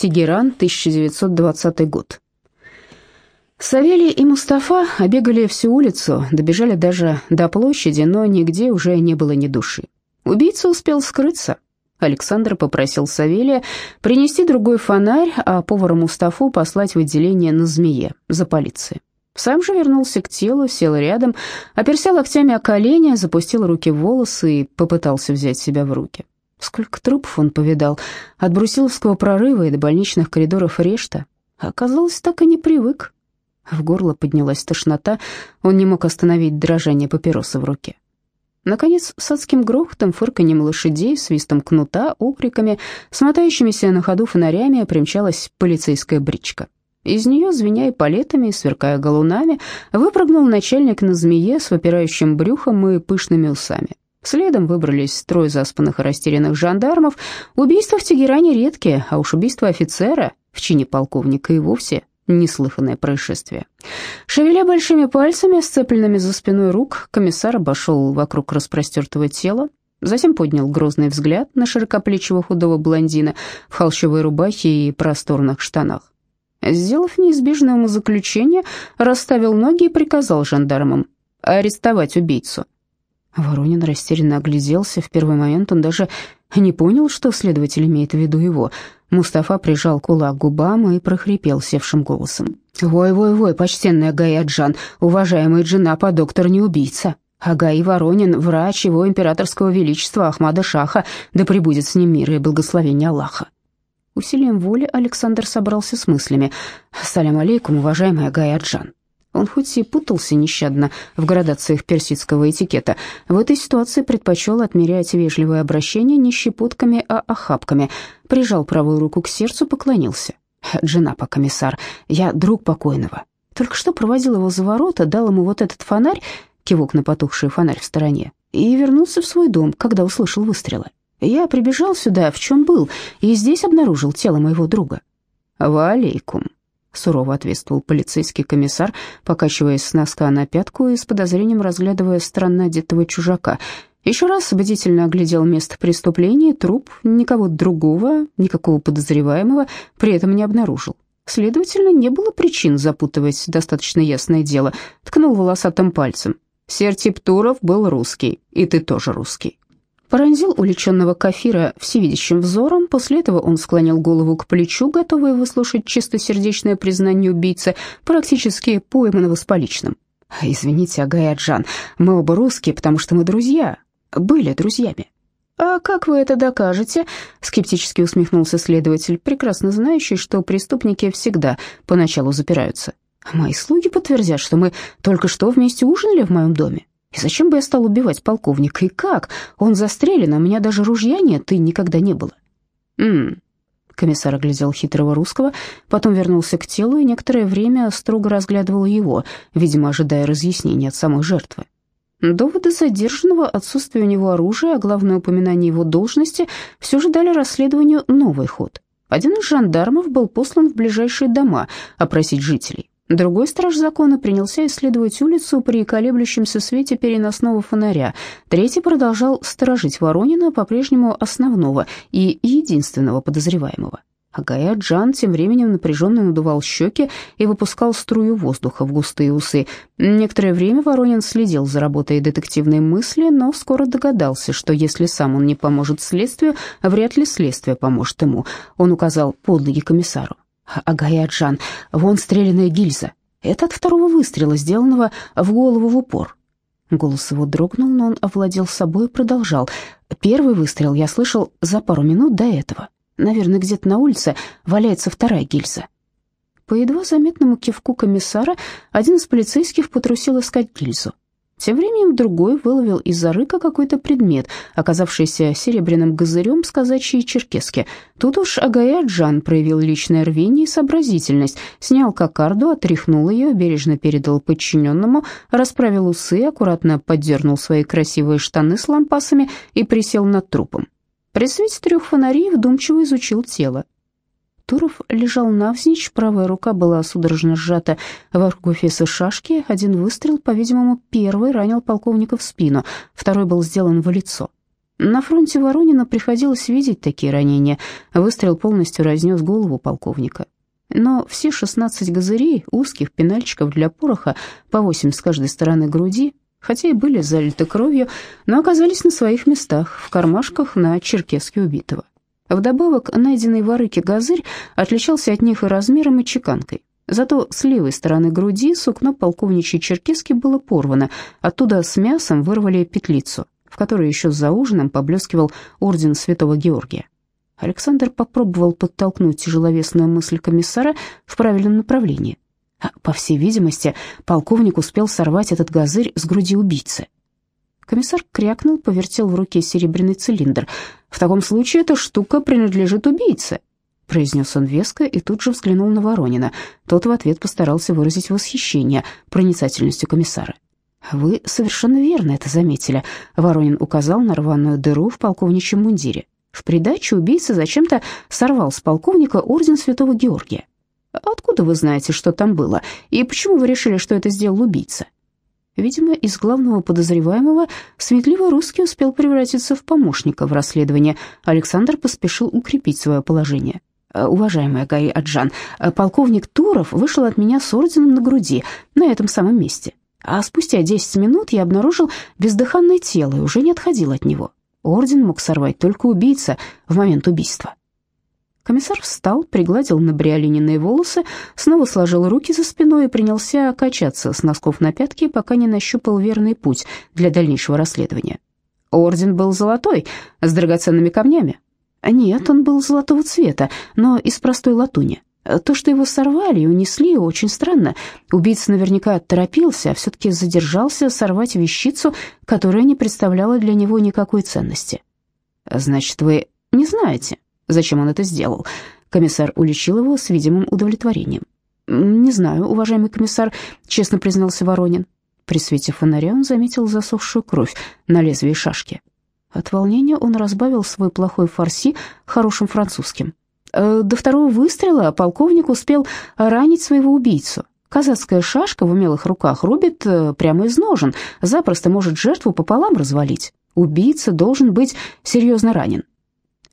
Тегеран, 1920 год. Савелий и Мустафа обегали всю улицу, добежали даже до площади, но нигде уже не было ни души. Убийца успел скрыться. Александр попросил Савелия принести другой фонарь, а повара Мустафу послать в отделение на змее за полицией. Сам же вернулся к телу, сел рядом, оперся локтями о колени, запустил руки в волосы и попытался взять себя в руки. Сколько трупов он повидал, от Брусиловского прорыва и до больничных коридоров Решта. Оказалось, так и не привык. В горло поднялась тошнота, он не мог остановить дрожание папироса в руке. Наконец, с адским грохотом, фырканьем лошадей, свистом кнута, окриками, смотающимися на ходу фонарями примчалась полицейская бричка. Из нее, звеня и палетами, сверкая галунами, выпрыгнул начальник на змее с выпирающим брюхом и пышными усами. Следом выбрались трое заспанных и растерянных жандармов. Убийства в Тегеране редкие, а уж убийство офицера в чине полковника и вовсе неслыханное происшествие. Шевеля большими пальцами, сцепленными за спиной рук, комиссар обошел вокруг распростертого тела, затем поднял грозный взгляд на широкоплечего худого блондина в холщовой рубахе и просторных штанах. Сделав неизбежное умозаключение, расставил ноги и приказал жандармам арестовать убийцу. Воронин растерянно огляделся. В первый момент он даже не понял, что следователь имеет в виду его. Мустафа прижал кулак к губам и прохрипел севшим голосом. «Вой-вой-вой, почтенный Агай Аджан, уважаемый джина по доктор не убийца. Агай Воронин, врач его императорского величества Ахмада Шаха, да пребудет с ним мир и благословение Аллаха». Усилием воли Александр собрался с мыслями. «Салям алейкум, уважаемый Агай Аджан». Он хоть и путался нещадно в градациях персидского этикета, в этой ситуации предпочел отмерять вежливое обращение не щепотками, а охапками. Прижал правую руку к сердцу, поклонился. «Джинапа, комиссар, я друг покойного. Только что проводил его за ворота, дал ему вот этот фонарь, кивок на потухший фонарь в стороне, и вернулся в свой дом, когда услышал выстрелы. Я прибежал сюда, в чем был, и здесь обнаружил тело моего друга». «Валейкум», сурово ответствовал полицейский комиссар, покачиваясь с носка на пятку и с подозрением разглядывая странно одетого чужака. Еще раз бдительно оглядел место преступления, труп, никого другого, никакого подозреваемого при этом не обнаружил. Следовательно, не было причин запутывать достаточно ясное дело. Ткнул волосатым пальцем. Сертип Туров был русский, и ты тоже русский. Поразил уличенного кафира всевидящим взором, после этого он склонил голову к плечу, готовый выслушать чистосердечное признание убийцы, практически пойманного с поличным. «Извините, Агай Аджан, мы оба русские, потому что мы друзья, были друзьями». «А как вы это докажете?» — скептически усмехнулся следователь, прекрасно знающий, что преступники всегда поначалу запираются. «Мои слуги подтвердят, что мы только что вместе ужинали в моем доме. И зачем бы я стал убивать полковника? И как? Он застрелен, а у меня даже ружья нет и никогда не было. М. Комиссар оглядел хитрого русского, потом вернулся к телу и некоторое время строго разглядывал его, видимо, ожидая разъяснений от самой жертвы. Доводы задержанного, отсутствие у него оружия, а главное упоминание его должности все же дали расследованию новый ход. Один из жандармов был послан в ближайшие дома опросить жителей. Другой страж закона принялся исследовать улицу при колеблющемся свете переносного фонаря. Третий продолжал сторожить Воронина, по-прежнему основного и единственного подозреваемого. Агая Джан тем временем напряженно надувал щеки и выпускал струю воздуха в густые усы. Некоторое время Воронин следил за работой детективной мысли, но скоро догадался, что если сам он не поможет следствию, вряд ли следствие поможет ему. Он указал под комиссару. Агаяджан, вон стрелянная гильза. Это от второго выстрела, сделанного в голову в упор. Голос его дрогнул, но он овладел собой и продолжал. Первый выстрел я слышал за пару минут до этого. Наверное, где-то на улице валяется вторая гильза. По едва заметному кивку комиссара один из полицейских потрусил искать гильзу. Тем временем другой выловил из-за рыка какой-то предмет, оказавшийся серебряным газырем с казачьей черкески. Тут уж Агая проявил личное рвение и сообразительность, снял кокарду, отряхнул ее, бережно передал подчиненному, расправил усы, аккуратно поддернул свои красивые штаны с лампасами и присел над трупом. При свете трех фонарей вдумчиво изучил тело. Туров лежал навзничь, правая рука была судорожно сжата вокруг эфеса шашки. Один выстрел, по-видимому, первый ранил полковника в спину, второй был сделан в лицо. На фронте Воронина приходилось видеть такие ранения. Выстрел полностью разнес голову полковника. Но все 16 газырей, узких пенальчиков для пороха, по 8 с каждой стороны груди, хотя и были залиты кровью, но оказались на своих местах, в кармашках на черкеске убитого. Вдобавок, найденный в арыке газырь отличался от них и размером, и чеканкой. Зато с левой стороны груди сукно полковничьей черкески было порвано, оттуда с мясом вырвали петлицу, в которой еще за ужином поблескивал орден Святого Георгия. Александр попробовал подтолкнуть тяжеловесную мысль комиссара в правильном направлении. А, по всей видимости, полковник успел сорвать этот газырь с груди убийцы. Комиссар крякнул, повертел в руке серебряный цилиндр. «В таком случае эта штука принадлежит убийце», — произнес он веско и тут же взглянул на Воронина. Тот в ответ постарался выразить восхищение проницательностью комиссара. «Вы совершенно верно это заметили», — Воронин указал на рваную дыру в полковничьем мундире. В придачу убийца зачем-то сорвал с полковника орден Святого Георгия. Откуда вы знаете, что там было? И почему вы решили, что это сделал убийца? Видимо, из главного подозреваемого светливый русский успел превратиться в помощника в расследовании. Александр поспешил укрепить свое положение. «Уважаемая Гай Аджан, полковник Туров вышел от меня с орденом на груди, на этом самом месте. А спустя 10 минут я обнаружил бездыханное тело и уже не отходил от него. Орден мог сорвать только убийца в момент убийства. Комиссар встал, пригладил набриолиненные волосы, снова сложил руки за спиной и принялся качаться с носков на пятки, пока не нащупал верный путь для дальнейшего расследования. Орден был золотой, с драгоценными камнями. Нет, он был золотого цвета, но из простой латуни. То, что его сорвали и унесли, очень странно. Убийца наверняка торопился, а все-таки задержался сорвать вещицу, которая не представляла для него никакой ценности. «Значит, вы не знаете?» Зачем он это сделал? Комиссар уличил его с видимым удовлетворением. «Не знаю, уважаемый комиссар», — честно признался Воронин. При свете фонаря он заметил засохшую кровь на лезвии шашки. От волнения он разбавил свой плохой фарси хорошим французским. «Э, до второго выстрела полковник успел ранить своего убийцу. Казацкая шашка в умелых руках рубит э, прямо из ножен, запросто может жертву пополам развалить. Убийца должен быть серьезно ранен.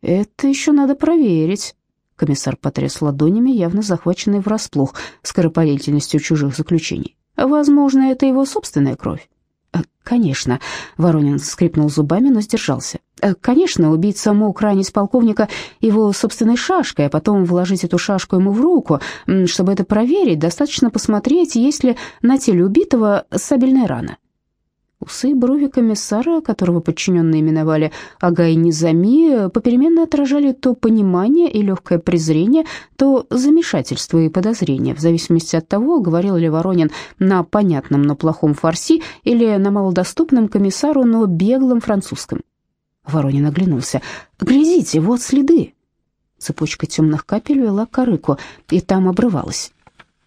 «Это еще надо проверить». Комиссар потряс ладонями, явно захваченный врасплох скоропалительностью чужих заключений. «Возможно, это его собственная кровь». «Э, «Конечно», — Воронин скрипнул зубами, но сдержался. «Э, «Конечно, убийца мог ранить полковника его собственной шашкой, а потом вложить эту шашку ему в руку. Чтобы это проверить, достаточно посмотреть, есть ли на теле убитого сабельная рана. Усы и брови комиссара, которого подчиненные именовали Агай Низами, попеременно отражали то понимание и легкое презрение, то замешательство и подозрение, в зависимости от того, говорил ли Воронин на понятном, но плохом фарси или на малодоступном комиссару, но беглом французском. Воронин оглянулся. «Глядите, вот следы!» Цепочка темных капель вела к арыку, и там обрывалась.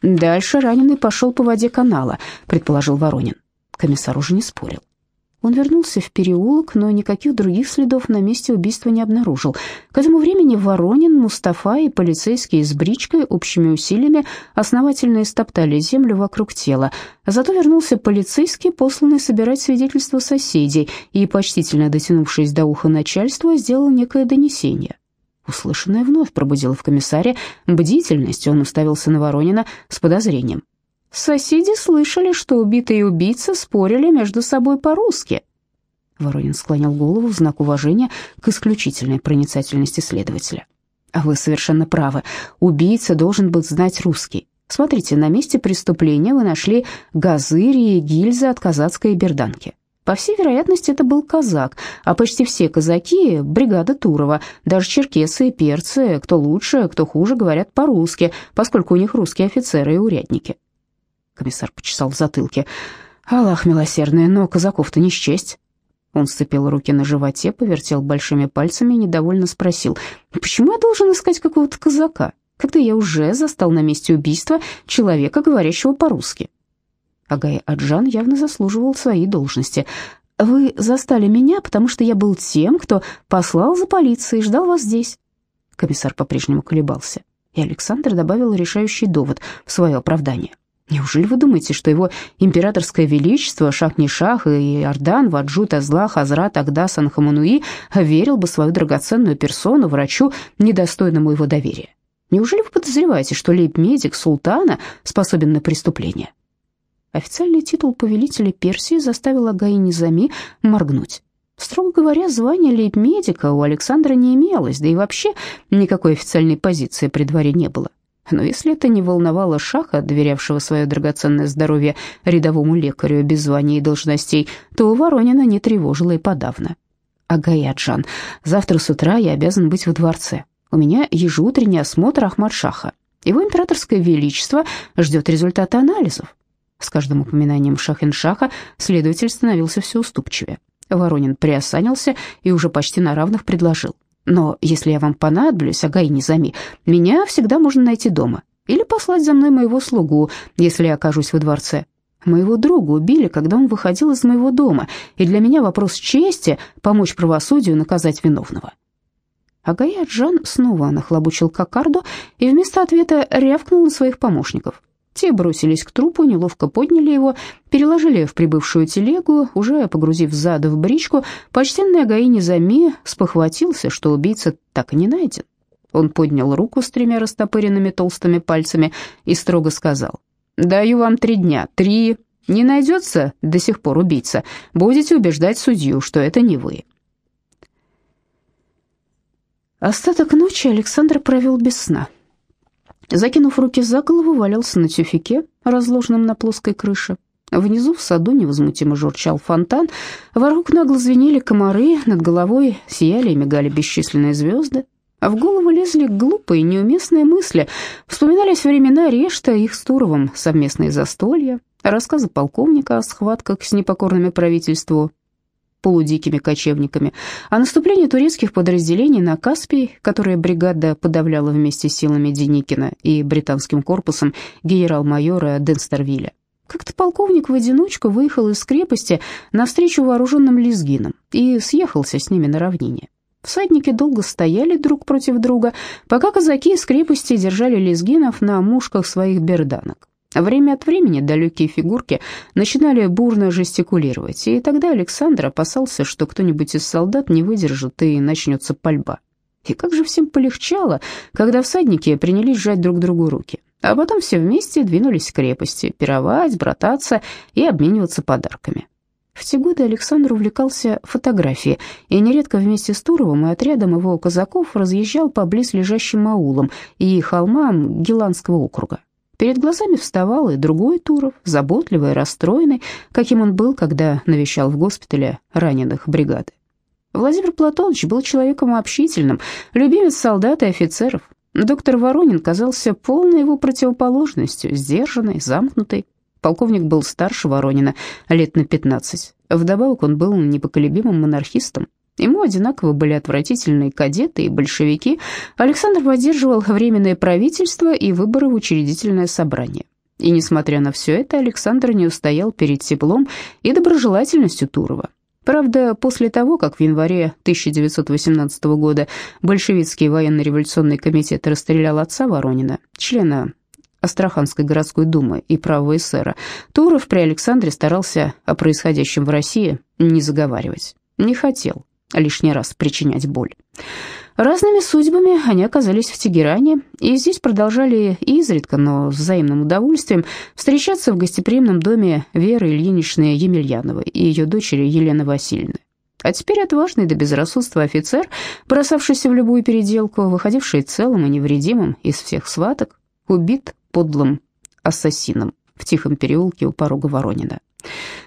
«Дальше раненый пошел по воде канала», — предположил Воронин. Комиссар уже не спорил. Он вернулся в переулок, но никаких других следов на месте убийства не обнаружил. К этому времени Воронин, Мустафа и полицейские с бричкой общими усилиями основательно истоптали землю вокруг тела. Зато вернулся полицейский, посланный собирать свидетельства соседей, и, почтительно дотянувшись до уха начальства, сделал некое донесение. Услышанное вновь пробудило в комиссаре бдительность, он уставился на Воронина с подозрением. Соседи слышали, что убитый и убийца спорили между собой по-русски. Воронин склонил голову в знак уважения к исключительной проницательности следователя. А вы совершенно правы. Убийца должен был знать русский. Смотрите, на месте преступления вы нашли газыри и гильзы от казацкой берданки. По всей вероятности, это был казак, а почти все казаки — бригада Турова, даже черкесы и перцы, кто лучше, кто хуже, говорят по-русски, поскольку у них русские офицеры и урядники. Комиссар почесал в затылке. «Аллах милосердный, но казаков-то не счесть». Он сцепил руки на животе, повертел большими пальцами и недовольно спросил, «Почему я должен искать какого-то казака, когда я уже застал на месте убийства человека, говорящего по-русски?» Агай Аджан явно заслуживал своей должности. «Вы застали меня, потому что я был тем, кто послал за полицией и ждал вас здесь». Комиссар по-прежнему колебался, и Александр добавил решающий довод в свое оправдание. Неужели вы думаете, что его императорское величество Шах-Нишах и Иордан, Ваджут, Азла, Хазрат, Агдас, Анхамануи верил бы свою драгоценную персону врачу, недостойному его доверия? Неужели вы подозреваете, что лейб-медик султана способен на преступление? Официальный титул повелителя Персии заставил Агаи Низами моргнуть. Строго говоря, звание лейб-медика у Александра не имелось, да и вообще никакой официальной позиции при дворе не было. Но если это не волновало Шаха, доверявшего свое драгоценное здоровье рядовому лекарю без званий и должностей, то Воронина не тревожило и подавно. «Агаяджан, завтра с утра я обязан быть во дворце. У меня ежеутренний осмотр Ахмад-Шаха. Его императорское величество ждет результаты анализов». С каждым упоминанием Шахин-Шаха следователь становился все уступчивее. Воронин приосанился и уже почти на равных предложил. Но если я вам понадоблюсь, Агай Низами, меня всегда можно найти дома. Или послать за мной моего слугу, если я окажусь во дворце. Моего друга убили, когда он выходил из моего дома, и для меня вопрос чести — помочь правосудию наказать виновного». Агай Аджан снова нахлобучил кокарду и вместо ответа рявкнул на своих помощников. Те бросились к трупу, неловко подняли его, переложили в прибывшую телегу, уже погрузив зад в бричку, почтенный Агаини Зами спохватился, что убийца так и не найден. Он поднял руку с тремя растопыренными толстыми пальцами и строго сказал, «Даю вам три дня, три. Не найдется до сих пор убийца. Будете убеждать судью, что это не вы». Остаток ночи Александр провел без сна. Закинув руки за голову, валялся на тюфике, разложенном на плоской крыше. Внизу в саду невозмутимо журчал фонтан, вокруг нагло звенели комары, над головой сияли и мигали бесчисленные звезды. А в голову лезли глупые, неуместные мысли. Вспоминались времена Решта, их с Туровым совместные застолья, рассказы полковника о схватках с непокорными правительству, полудикими кочевниками, о наступлении турецких подразделений на Каспий, которое бригада подавляла вместе с силами Деникина и британским корпусом генерал-майора Денстервилля. Как-то полковник в одиночку выехал из крепости навстречу вооруженным лезгинам и съехался с ними на равнине. Всадники долго стояли друг против друга, пока казаки из крепости держали лезгинов на мушках своих берданок. Время от времени далекие фигурки начинали бурно жестикулировать, и тогда Александр опасался, что кто-нибудь из солдат не выдержит и начнется пальба. И как же всем полегчало, когда всадники принялись сжать друг другу руки, а потом все вместе двинулись к крепости, пировать, брататься и обмениваться подарками. В те годы Александр увлекался фотографией, и нередко вместе с Туровым и отрядом его казаков разъезжал по близлежащим аулам и холмам Геландского округа. Перед глазами вставал и другой Туров, заботливый расстроенный, каким он был, когда навещал в госпитале раненых бригады. Владимир Платонович был человеком общительным, любимец солдат и офицеров. Доктор Воронин казался полной его противоположностью, сдержанной, замкнутой. Полковник был старше Воронина, лет на 15. Вдобавок он был непоколебимым монархистом. Ему одинаково были отвратительные кадеты и большевики. Александр поддерживал временное правительство и выборы в учредительное собрание. И несмотря на все это, Александр не устоял перед теплом и доброжелательностью Турова. Правда, после того, как в январе 1918 года большевистский военно-революционный комитет расстрелял отца Воронина, члена Астраханской городской думы и правого эсера, Туров при Александре старался о происходящем в России не заговаривать. Не хотел лишний раз причинять боль. Разными судьбами они оказались в Тегеране, и здесь продолжали изредка, но с взаимным удовольствием, встречаться в гостеприимном доме Веры Ильиничны Емельяновой и ее дочери Елены Васильевны. А теперь отважный до безрассудства офицер, бросавшийся в любую переделку, выходивший целым и невредимым из всех сваток, убит подлым ассасином в тихом переулке у порога Воронина.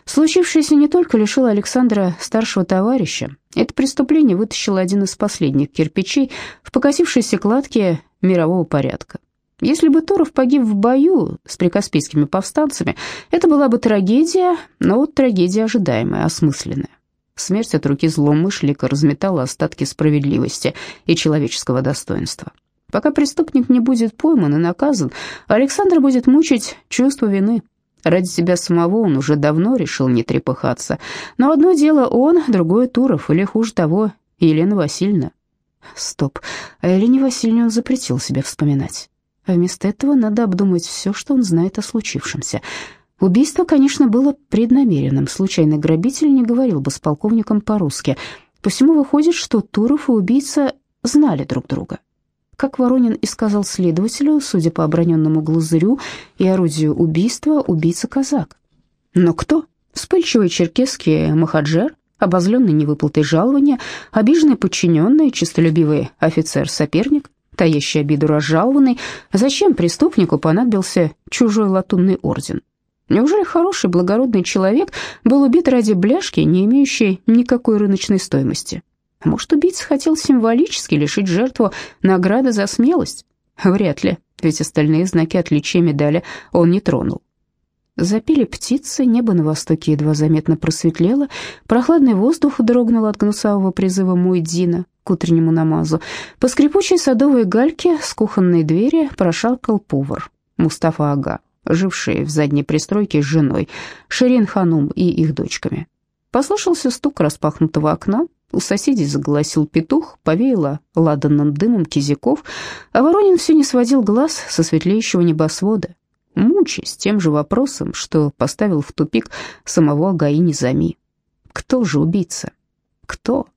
Случившееся не только лишило Александра старшего товарища, это преступление вытащило один из последних кирпичей в покосившейся кладке мирового порядка. Если бы Туров погиб в бою с прикаспийскими повстанцами, это была бы трагедия, но вот трагедия ожидаемая, осмысленная. Смерть от руки злоумышленника разметала остатки справедливости и человеческого достоинства. Пока преступник не будет пойман и наказан, Александр будет мучить чувство вины, Ради себя самого он уже давно решил не трепыхаться. Но одно дело он, другое Туров, или хуже того, Елена Васильевна. Стоп, а Елене Васильевне он запретил себе вспоминать. А вместо этого надо обдумать все, что он знает о случившемся. Убийство, конечно, было преднамеренным. Случайный грабитель не говорил бы с полковником по-русски. Посему выходит, что Туров и убийца знали друг друга. Как Воронин и сказал следователю, судя по оброненному глазырю и орудию убийства, убийца казак. Но кто? Вспыльчивый черкесский махаджер, обозленный невыплатой жалования, обиженный подчиненный, честолюбивый офицер-соперник, таящий обиду разжалованный. Зачем преступнику понадобился чужой латунный орден? Неужели хороший благородный человек был убит ради бляшки, не имеющей никакой рыночной стоимости? Может, убийца хотел символически лишить жертву награды за смелость? Вряд ли, ведь остальные знаки отличия медали он не тронул. Запели птицы, небо на востоке едва заметно просветлело, прохладный воздух дрогнул от гнусавого призыва Муэдзина к утреннему намазу. По скрипучей садовой гальке с кухонной двери прошаркал повар Мустафа Ага, живший в задней пристройке с женой, Ширин Ханум и их дочками. Послышался стук распахнутого окна, у соседей заголосил петух, повеяло ладанным дымом кизиков, а Воронин все не сводил глаз со светлеющего небосвода, мучаясь тем же вопросом, что поставил в тупик самого Агаи Низами. Кто же убийца? Кто?